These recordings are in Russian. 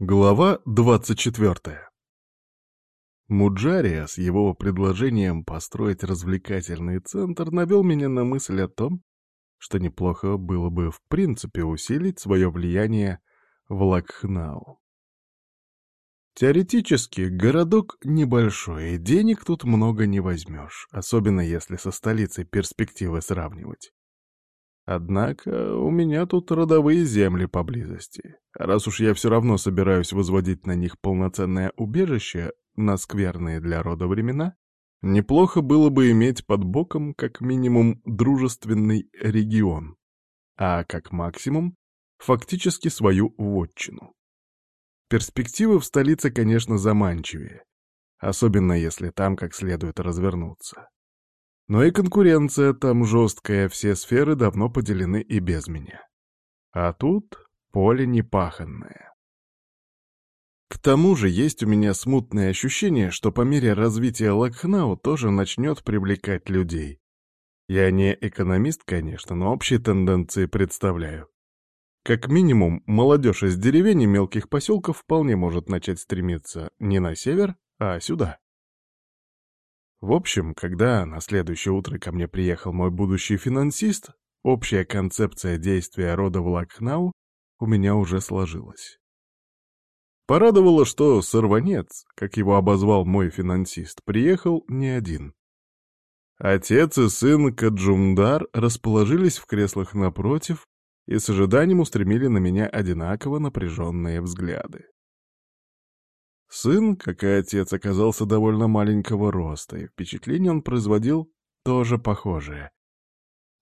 Глава 24. Муджария с его предложением построить развлекательный центр навел меня на мысль о том, что неплохо было бы в принципе усилить свое влияние в Лакхнау. Теоретически, городок небольшой, и денег тут много не возьмешь, особенно если со столицей перспективы сравнивать. Однако у меня тут родовые земли поблизости. Раз уж я все равно собираюсь возводить на них полноценное убежище на скверные для рода времена, неплохо было бы иметь под боком как минимум дружественный регион, а как максимум фактически свою вотчину. Перспективы в столице, конечно, заманчивее, особенно если там как следует развернуться. Но и конкуренция там жесткая, все сферы давно поделены и без меня. А тут поле непаханное. К тому же есть у меня смутное ощущение, что по мере развития Лакхнау тоже начнет привлекать людей. Я не экономист, конечно, но общие тенденции представляю. Как минимум, молодежь из деревень и мелких поселков вполне может начать стремиться не на север, а сюда. В общем, когда на следующее утро ко мне приехал мой будущий финансист, общая концепция действия рода Влакхнау у меня уже сложилась. Порадовало, что сорванец, как его обозвал мой финансист, приехал не один. Отец и сын Каджумдар расположились в креслах напротив и с ожиданием устремили на меня одинаково напряженные взгляды. Сын, как и отец, оказался довольно маленького роста, и впечатление он производил тоже похожее.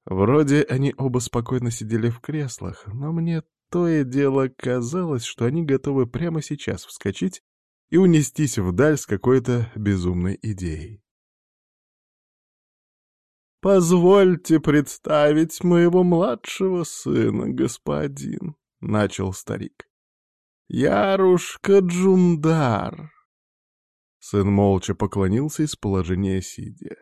Вроде они оба спокойно сидели в креслах, но мне то и дело казалось, что они готовы прямо сейчас вскочить и унестись вдаль с какой-то безумной идеей. «Позвольте представить моего младшего сына, господин», — начал старик. Ярушка Джундар!» Сын молча поклонился из положения сидя.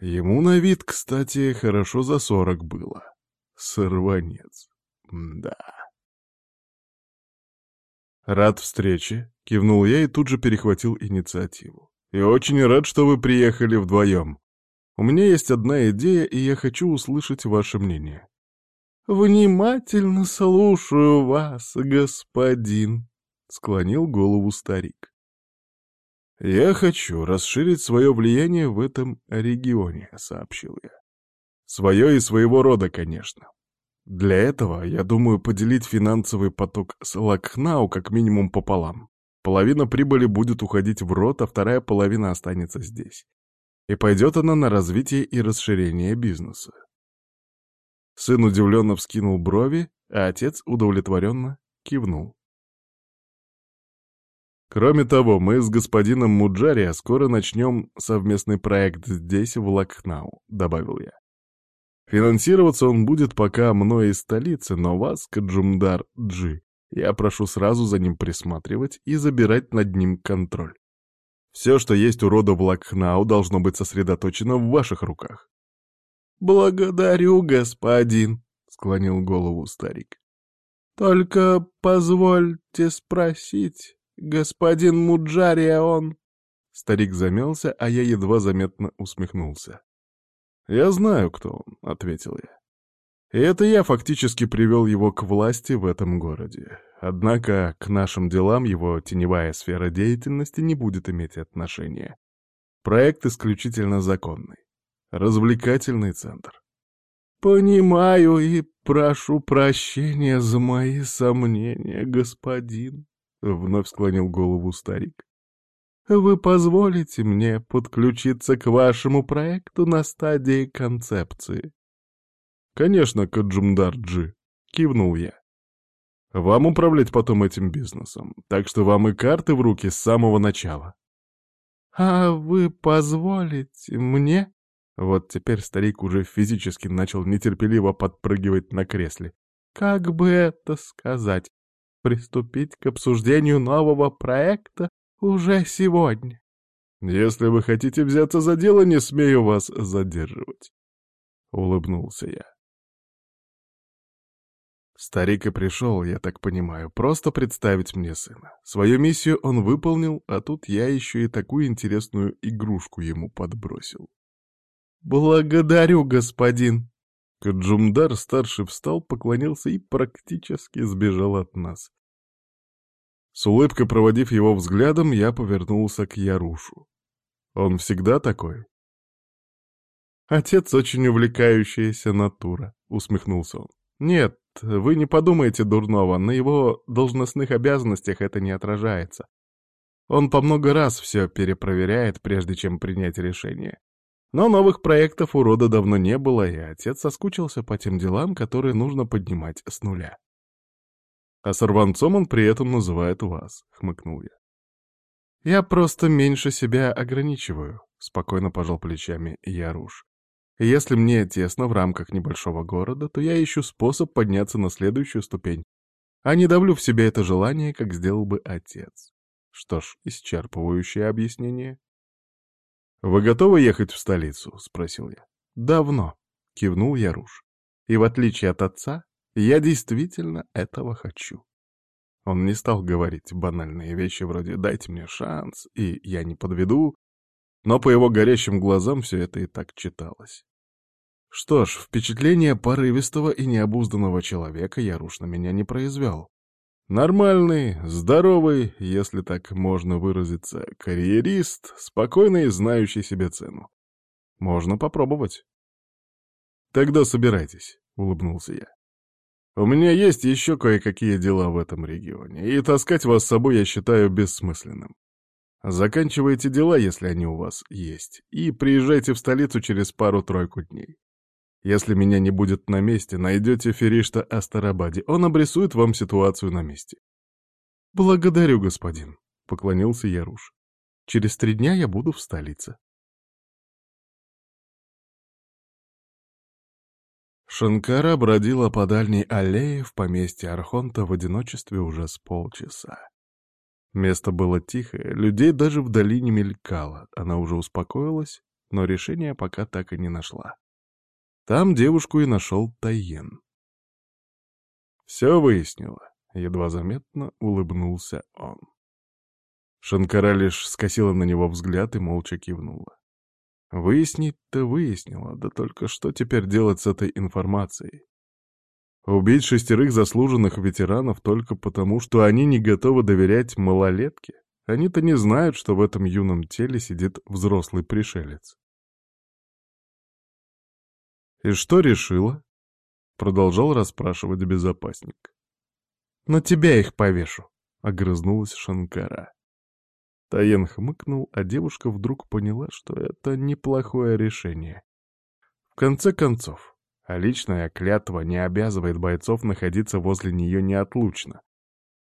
Ему на вид, кстати, хорошо за сорок было. Сорванец. Да. «Рад встрече», — кивнул я и тут же перехватил инициативу. «И очень рад, что вы приехали вдвоем. У меня есть одна идея, и я хочу услышать ваше мнение». «Внимательно слушаю вас, господин», — склонил голову старик. «Я хочу расширить свое влияние в этом регионе», — сообщил я. «Свое и своего рода, конечно. Для этого я думаю поделить финансовый поток с Лакхнау как минимум пополам. Половина прибыли будет уходить в рот, а вторая половина останется здесь. И пойдет она на развитие и расширение бизнеса. Сын удивленно вскинул брови, а отец удовлетворенно кивнул. Кроме того, мы с господином Муджари скоро начнем совместный проект здесь, в Лакхнау, добавил я. Финансироваться он будет пока мной из столицы, но вас, Каджумдар Джи, я прошу сразу за ним присматривать и забирать над ним контроль. Все, что есть у рода в Лакхнау, должно быть сосредоточено в ваших руках. «Благодарю, господин», — склонил голову старик. «Только позвольте спросить, господин Муджария он...» Старик замялся, а я едва заметно усмехнулся. «Я знаю, кто он», — ответил я. И это я фактически привел его к власти в этом городе. Однако к нашим делам его теневая сфера деятельности не будет иметь отношения. Проект исключительно законный. Развлекательный центр. «Понимаю и прошу прощения за мои сомнения, господин», — вновь склонил голову старик. «Вы позволите мне подключиться к вашему проекту на стадии концепции?» «Конечно, Каджумдарджи», — кивнул я. «Вам управлять потом этим бизнесом, так что вам и карты в руки с самого начала». «А вы позволите мне?» Вот теперь старик уже физически начал нетерпеливо подпрыгивать на кресле. Как бы это сказать? Приступить к обсуждению нового проекта уже сегодня. Если вы хотите взяться за дело, не смею вас задерживать. Улыбнулся я. Старик и пришел, я так понимаю, просто представить мне сына. Свою миссию он выполнил, а тут я еще и такую интересную игрушку ему подбросил. «Благодарю, господин!» Каджумдар старший встал, поклонился и практически сбежал от нас. С улыбкой проводив его взглядом, я повернулся к Ярушу. Он всегда такой? Отец очень увлекающаяся натура, усмехнулся он. Нет, вы не подумайте дурного, на его должностных обязанностях это не отражается. Он по много раз все перепроверяет, прежде чем принять решение. Но новых проектов у рода давно не было, и отец соскучился по тем делам, которые нужно поднимать с нуля. А сорванцом он при этом называет вас, — хмыкнул я. Я просто меньше себя ограничиваю, — спокойно пожал плечами Яруш. Если мне тесно в рамках небольшого города, то я ищу способ подняться на следующую ступень, а не давлю в себе это желание, как сделал бы отец. Что ж, исчерпывающее объяснение. «Вы готовы ехать в столицу?» — спросил я. «Давно», — кивнул Яруш. «И в отличие от отца, я действительно этого хочу». Он не стал говорить банальные вещи вроде «дайте мне шанс» и «я не подведу», но по его горящим глазам все это и так читалось. Что ж, впечатление порывистого и необузданного человека Яруш на меня не произвел. Нормальный, здоровый, если так можно выразиться, карьерист, спокойный и знающий себе цену. Можно попробовать. «Тогда собирайтесь», — улыбнулся я. «У меня есть еще кое-какие дела в этом регионе, и таскать вас с собой я считаю бессмысленным. Заканчивайте дела, если они у вас есть, и приезжайте в столицу через пару-тройку дней. Если меня не будет на месте, найдете Феришта Астарабади. Он обрисует вам ситуацию на месте. «Благодарю, господин», — поклонился Яруш. «Через три дня я буду в столице». Шанкара бродила по дальней аллее в поместье Архонта в одиночестве уже с полчаса. Место было тихое, людей даже вдали не мелькало. Она уже успокоилась, но решения пока так и не нашла. Там девушку и нашел Тайен. Все выяснила. Едва заметно улыбнулся он. Шанкара лишь скосила на него взгляд и молча кивнула. Выяснить-то выяснила, да только что теперь делать с этой информацией? Убить шестерых заслуженных ветеранов только потому, что они не готовы доверять малолетке? Они-то не знают, что в этом юном теле сидит взрослый пришелец. «И что решила?» — продолжал расспрашивать безопасник. «На тебя их повешу», — огрызнулась Шанкара. Таен хмыкнул, а девушка вдруг поняла, что это неплохое решение. В конце концов, а личная клятва не обязывает бойцов находиться возле нее неотлучно.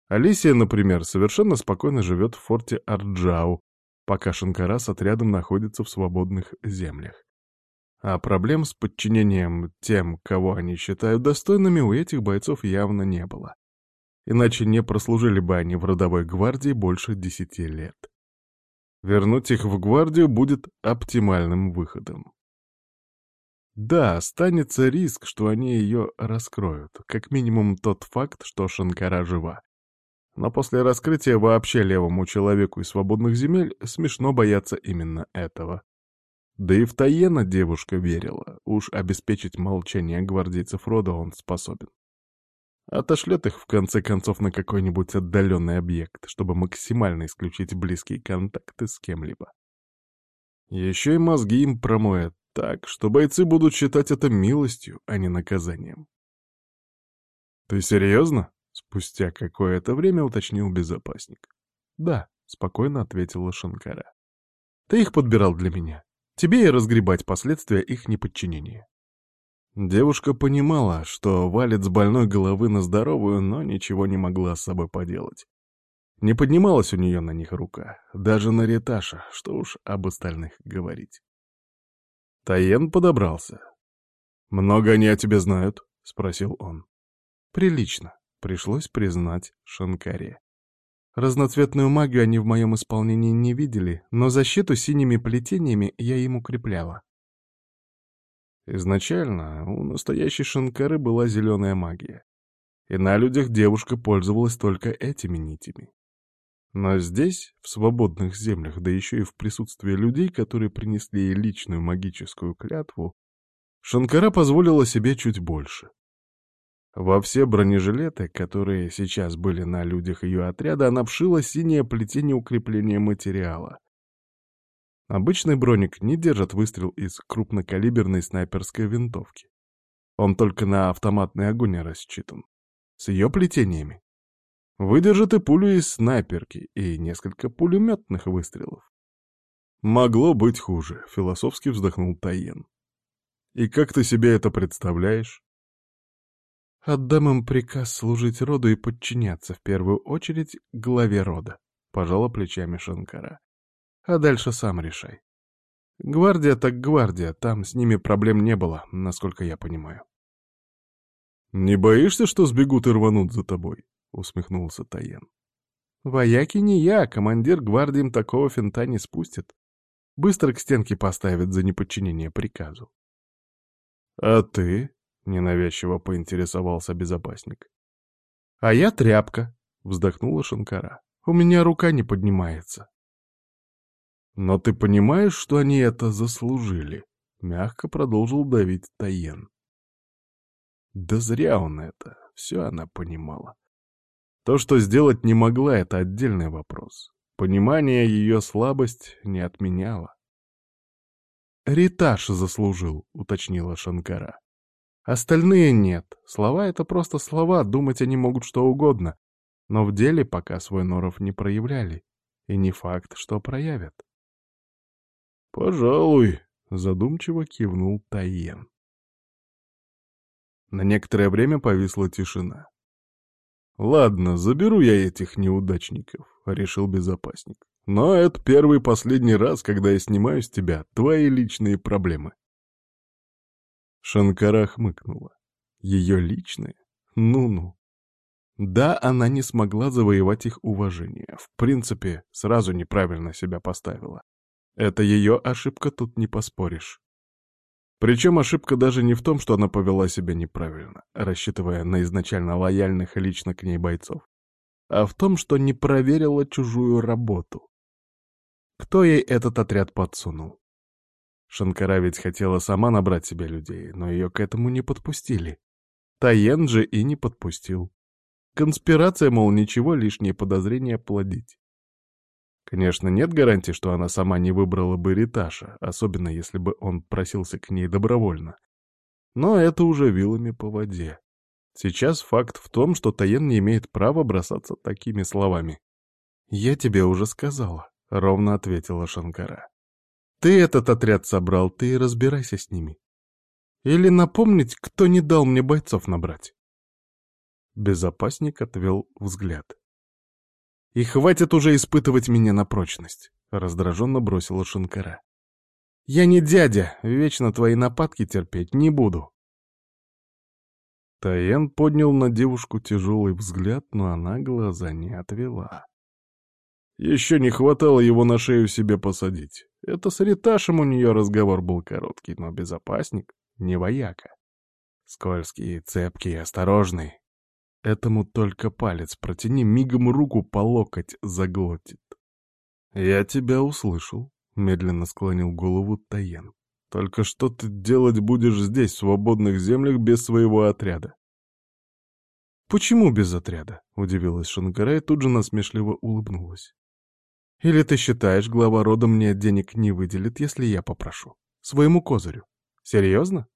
Алисия, например, совершенно спокойно живет в форте Арджау, пока Шанкара с отрядом находится в свободных землях. А проблем с подчинением тем, кого они считают достойными, у этих бойцов явно не было. Иначе не прослужили бы они в родовой гвардии больше десяти лет. Вернуть их в гвардию будет оптимальным выходом. Да, останется риск, что они ее раскроют. Как минимум тот факт, что Шанкара жива. Но после раскрытия вообще левому человеку из свободных земель смешно бояться именно этого. Да и в Таена девушка верила. Уж обеспечить молчание гвардейцев рода он способен. Отошлет их, в конце концов, на какой-нибудь отдаленный объект, чтобы максимально исключить близкие контакты с кем-либо. Еще и мозги им промоет так, что бойцы будут считать это милостью, а не наказанием. «Ты серьезно?» — спустя какое-то время уточнил безопасник. «Да», — спокойно ответила Шанкара. «Ты их подбирал для меня. Тебе и разгребать последствия их неподчинения». Девушка понимала, что валит с больной головы на здоровую, но ничего не могла с собой поделать. Не поднималась у нее на них рука, даже на Риташа, что уж об остальных говорить. Таен подобрался. «Много они о тебе знают?» — спросил он. «Прилично», — пришлось признать Шанкаре. Разноцветную магию они в моем исполнении не видели, но защиту синими плетениями я им укрепляла. Изначально у настоящей Шанкары была зеленая магия. и на людях девушка пользовалась только этими нитями. Но здесь, в свободных землях, да еще и в присутствии людей, которые принесли ей личную магическую клятву, Шанкара позволила себе чуть больше. Во все бронежилеты, которые сейчас были на людях ее отряда, она вшила синее плетение укрепления материала. Обычный броник не держит выстрел из крупнокалиберной снайперской винтовки. Он только на автоматный огонь рассчитан. С ее плетениями. Выдержит и пулю из снайперки, и несколько пулеметных выстрелов. «Могло быть хуже», — философски вздохнул Таен. «И как ты себе это представляешь?» «Отдам им приказ служить роду и подчиняться в первую очередь главе рода», — пожала плечами Шанкара. «А дальше сам решай. Гвардия так гвардия, там с ними проблем не было, насколько я понимаю». «Не боишься, что сбегут и рванут за тобой?» — усмехнулся Таен. «Вояки не я, командир гвардии им такого финта не спустит. Быстро к стенке поставит за неподчинение приказу». «А ты?» — ненавязчиво поинтересовался безопасник. «А я тряпка», — вздохнула Шанкара. «У меня рука не поднимается». «Но ты понимаешь, что они это заслужили?» — мягко продолжил давить Таен. Да зря он это, все она понимала. То, что сделать не могла, — это отдельный вопрос. Понимание ее слабость не отменяло. «Риташ заслужил», — уточнила Шанкара. «Остальные нет. Слова — это просто слова, думать они могут что угодно. Но в деле пока свой норов не проявляли. И не факт, что проявят». «Пожалуй», — задумчиво кивнул Таен. На некоторое время повисла тишина. «Ладно, заберу я этих неудачников», — решил безопасник. «Но это первый последний раз, когда я снимаю с тебя твои личные проблемы». Шанкара хмыкнула. Ее личные? Ну-ну. Да, она не смогла завоевать их уважение. В принципе, сразу неправильно себя поставила. Это ее ошибка, тут не поспоришь. Причем ошибка даже не в том, что она повела себя неправильно, рассчитывая на изначально лояльных лично к ней бойцов, а в том, что не проверила чужую работу. Кто ей этот отряд подсунул? Шанкара ведь хотела сама набрать себе людей, но ее к этому не подпустили. Таен же и не подпустил. Конспирация, мол, ничего лишние подозрения плодить. Конечно, нет гарантии, что она сама не выбрала бы Риташа, особенно если бы он просился к ней добровольно. Но это уже вилами по воде. Сейчас факт в том, что Таен не имеет права бросаться такими словами. «Я тебе уже сказала», — ровно ответила Шанкара. «Ты этот отряд собрал, ты и разбирайся с ними. Или напомнить, кто не дал мне бойцов набрать?» Безопасник отвел взгляд. И хватит уже испытывать меня на прочность, — раздраженно бросила Шинкара. Я не дядя, вечно твои нападки терпеть не буду. Таен поднял на девушку тяжелый взгляд, но она глаза не отвела. Еще не хватало его на шею себе посадить. Это с Риташем у нее разговор был короткий, но безопасник, не вояка. Скользкий, цепкий, осторожный. Этому только палец протяни, мигом руку по локоть заглотит. «Я тебя услышал», — медленно склонил голову Таен. «Только что ты делать будешь здесь, в свободных землях, без своего отряда?» «Почему без отряда?» — удивилась Шанкара и тут же насмешливо улыбнулась. «Или ты считаешь, глава рода мне денег не выделит, если я попрошу? Своему козырю? Серьезно?»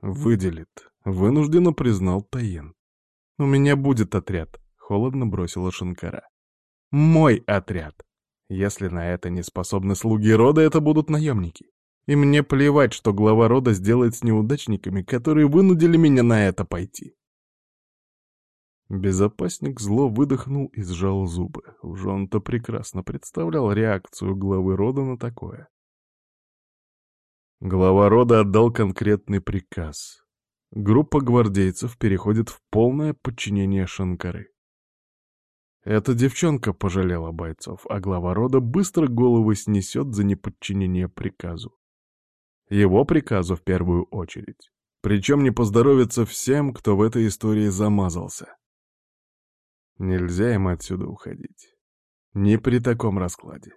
«Выделит», — вынужденно признал Таен. «У меня будет отряд», — холодно бросила Шанкара. «Мой отряд. Если на это не способны слуги рода, это будут наемники. И мне плевать, что глава рода сделает с неудачниками, которые вынудили меня на это пойти». Безопасник зло выдохнул и сжал зубы. Уж он-то прекрасно представлял реакцию главы рода на такое. Глава рода отдал конкретный приказ группа гвардейцев переходит в полное подчинение Шанкары. Эта девчонка пожалела бойцов, а глава рода быстро головы снесет за неподчинение приказу. Его приказу в первую очередь. Причем не поздоровится всем, кто в этой истории замазался. Нельзя им отсюда уходить. Не при таком раскладе.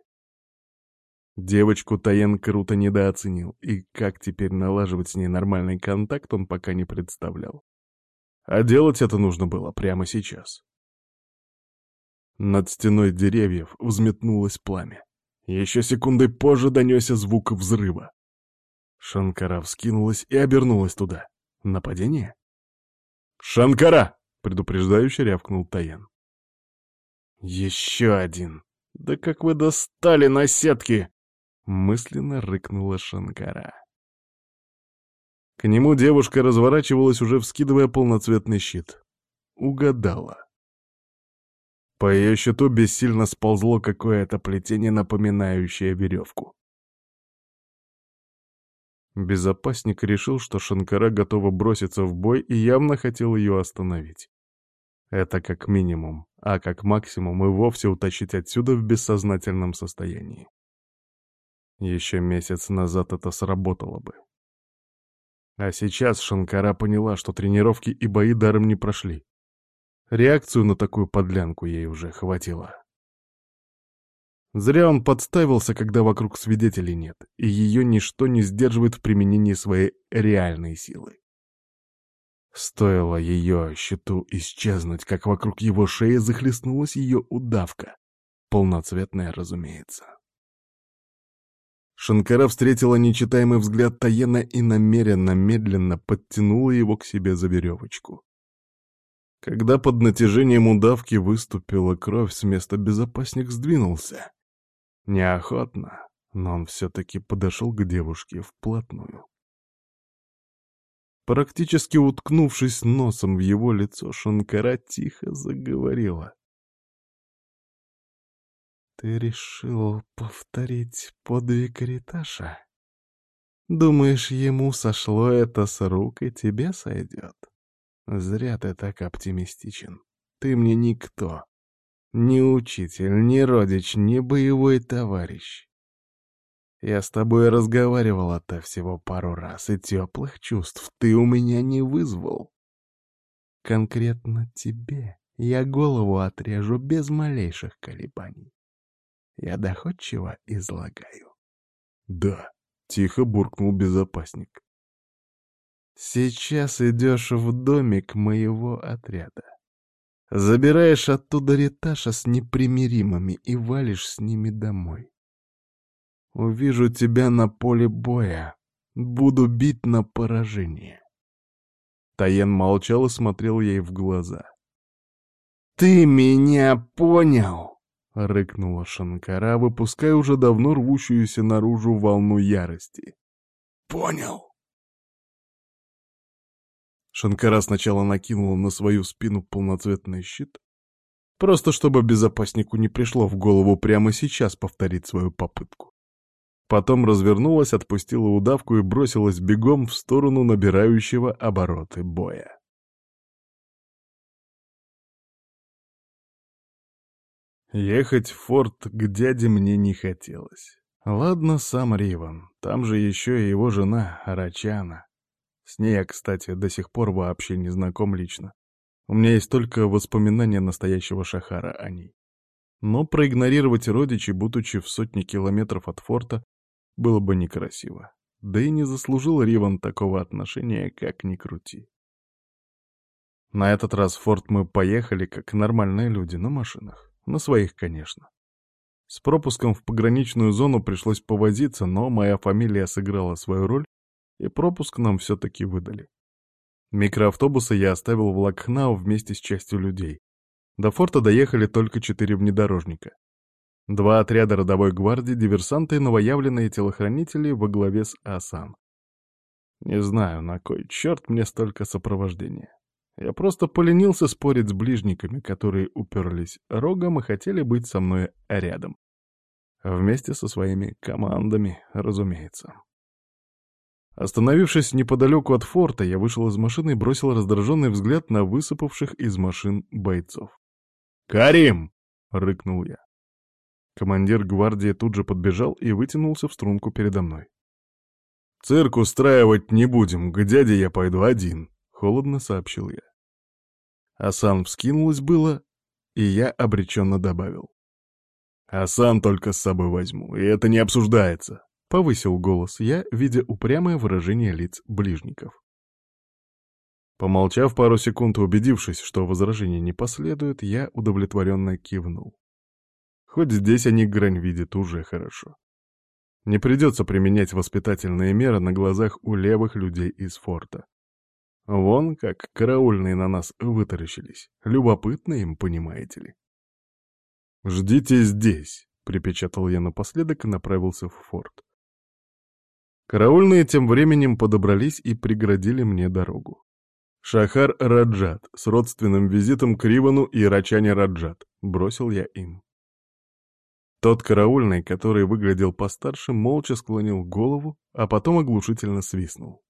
Девочку Таен круто недооценил, и как теперь налаживать с ней нормальный контакт, он пока не представлял. А делать это нужно было прямо сейчас. Над стеной деревьев взметнулось пламя. Еще секундой позже донесся звук взрыва. Шанкара вскинулась и обернулась туда. Нападение? «Шанкара!» — предупреждающе рявкнул Таен. «Еще один! Да как вы достали на сетки!» Мысленно рыкнула Шанкара. К нему девушка разворачивалась, уже вскидывая полноцветный щит. Угадала. По ее щиту бессильно сползло какое-то плетение, напоминающее веревку. Безопасник решил, что Шанкара готова броситься в бой и явно хотел ее остановить. Это как минимум, а как максимум и вовсе утащить отсюда в бессознательном состоянии. Еще месяц назад это сработало бы. А сейчас Шанкара поняла, что тренировки и бои даром не прошли. Реакцию на такую подлянку ей уже хватило. Зря он подставился, когда вокруг свидетелей нет, и ее ничто не сдерживает в применении своей реальной силы. Стоило ее щиту исчезнуть, как вокруг его шеи захлестнулась ее удавка. Полноцветная, разумеется. Шанкара встретила нечитаемый взгляд Таена и намеренно, медленно подтянула его к себе за веревочку. Когда под натяжением удавки выступила кровь, с места безопасник сдвинулся. Неохотно, но он все-таки подошел к девушке вплотную. Практически уткнувшись носом в его лицо, Шанкара тихо заговорила. Ты решил повторить подвиг Риташа? Думаешь, ему сошло это с рук и тебе сойдет? Зря ты так оптимистичен. Ты мне никто. Ни учитель, ни родич, ни боевой товарищ. Я с тобой разговаривал-то всего пару раз, и теплых чувств ты у меня не вызвал. Конкретно тебе я голову отрежу без малейших колебаний. Я доходчиво излагаю. Да, тихо буркнул безопасник. Сейчас идешь в домик моего отряда. Забираешь оттуда Риташа с непримиримыми и валишь с ними домой. Увижу тебя на поле боя. Буду бить на поражение. Таен молчал и смотрел ей в глаза. «Ты меня понял!» — рыкнула Шанкара, выпуская уже давно рвущуюся наружу волну ярости. «Понял!» Шанкара сначала накинула на свою спину полноцветный щит, просто чтобы безопаснику не пришло в голову прямо сейчас повторить свою попытку. Потом развернулась, отпустила удавку и бросилась бегом в сторону набирающего обороты боя. Ехать в форт к дяде мне не хотелось. Ладно, сам Риван, там же еще и его жена Арачана. С ней я, кстати, до сих пор вообще не знаком лично. У меня есть только воспоминания настоящего Шахара о ней. Но проигнорировать родичей, будучи в сотне километров от форта, было бы некрасиво. Да и не заслужил Риван такого отношения, как ни крути. На этот раз в форт мы поехали, как нормальные люди, на машинах. На своих, конечно. С пропуском в пограничную зону пришлось повозиться, но моя фамилия сыграла свою роль, и пропуск нам все-таки выдали. Микроавтобусы я оставил в Лакхнау вместе с частью людей. До форта доехали только четыре внедорожника. Два отряда родовой гвардии, диверсанты и новоявленные телохранители во главе с Асан. Не знаю, на кой черт мне столько сопровождения. Я просто поленился спорить с ближниками, которые уперлись рогом и хотели быть со мной рядом. Вместе со своими командами, разумеется. Остановившись неподалеку от форта, я вышел из машины и бросил раздраженный взгляд на высыпавших из машин бойцов. «Карим!» — рыкнул я. Командир гвардии тут же подбежал и вытянулся в струнку передо мной. «Цирк устраивать не будем, к дяде я пойду один», — холодно сообщил я. Асан вскинулась было, и я обреченно добавил. «Асан только с собой возьму, и это не обсуждается», — повысил голос я, видя упрямое выражение лиц ближников. Помолчав пару секунд и убедившись, что возражения не последует, я удовлетворенно кивнул. Хоть здесь они грань видят уже хорошо. Не придется применять воспитательные меры на глазах у левых людей из форта. Вон как караульные на нас вытаращились. Любопытно им, понимаете ли. «Ждите здесь», — припечатал я напоследок и направился в форт. Караульные тем временем подобрались и преградили мне дорогу. «Шахар Раджат с родственным визитом к Ривану и Рачане Раджат», — бросил я им. Тот караульный, который выглядел постарше, молча склонил голову, а потом оглушительно свистнул.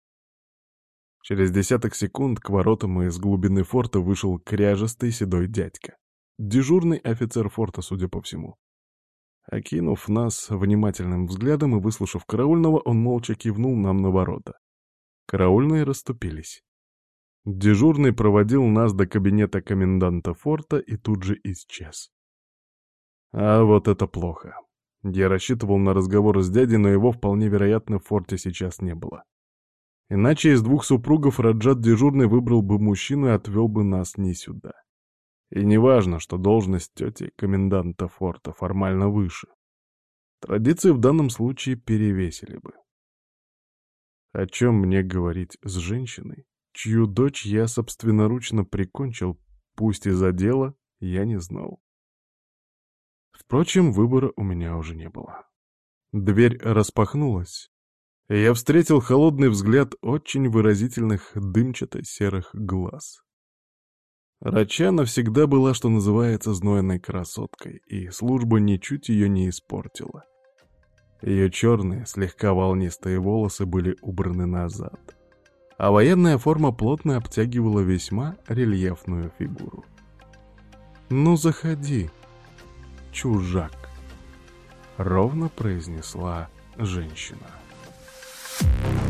Через десяток секунд к воротам из глубины форта вышел кряжестый седой дядька. Дежурный офицер форта, судя по всему. Окинув нас внимательным взглядом и выслушав караульного, он молча кивнул нам на ворота. Караульные расступились. Дежурный проводил нас до кабинета коменданта форта и тут же исчез. А вот это плохо. Я рассчитывал на разговор с дядей, но его вполне вероятно в форте сейчас не было. Иначе из двух супругов Раджат дежурный выбрал бы мужчину и отвел бы нас не сюда. И не важно, что должность тети коменданта форта формально выше. Традиции в данном случае перевесили бы. О чем мне говорить с женщиной, чью дочь я собственноручно прикончил, пусть из-за дела, я не знал. Впрочем, выбора у меня уже не было. Дверь распахнулась, и я встретил холодный взгляд очень выразительных дымчато-серых глаз. Рачана всегда была, что называется, знойной красоткой, и служба ничуть ее не испортила. Ее черные, слегка волнистые волосы были убраны назад, а военная форма плотно обтягивала весьма рельефную фигуру. «Ну, заходи», чужак», — ровно произнесла женщина. Thank you.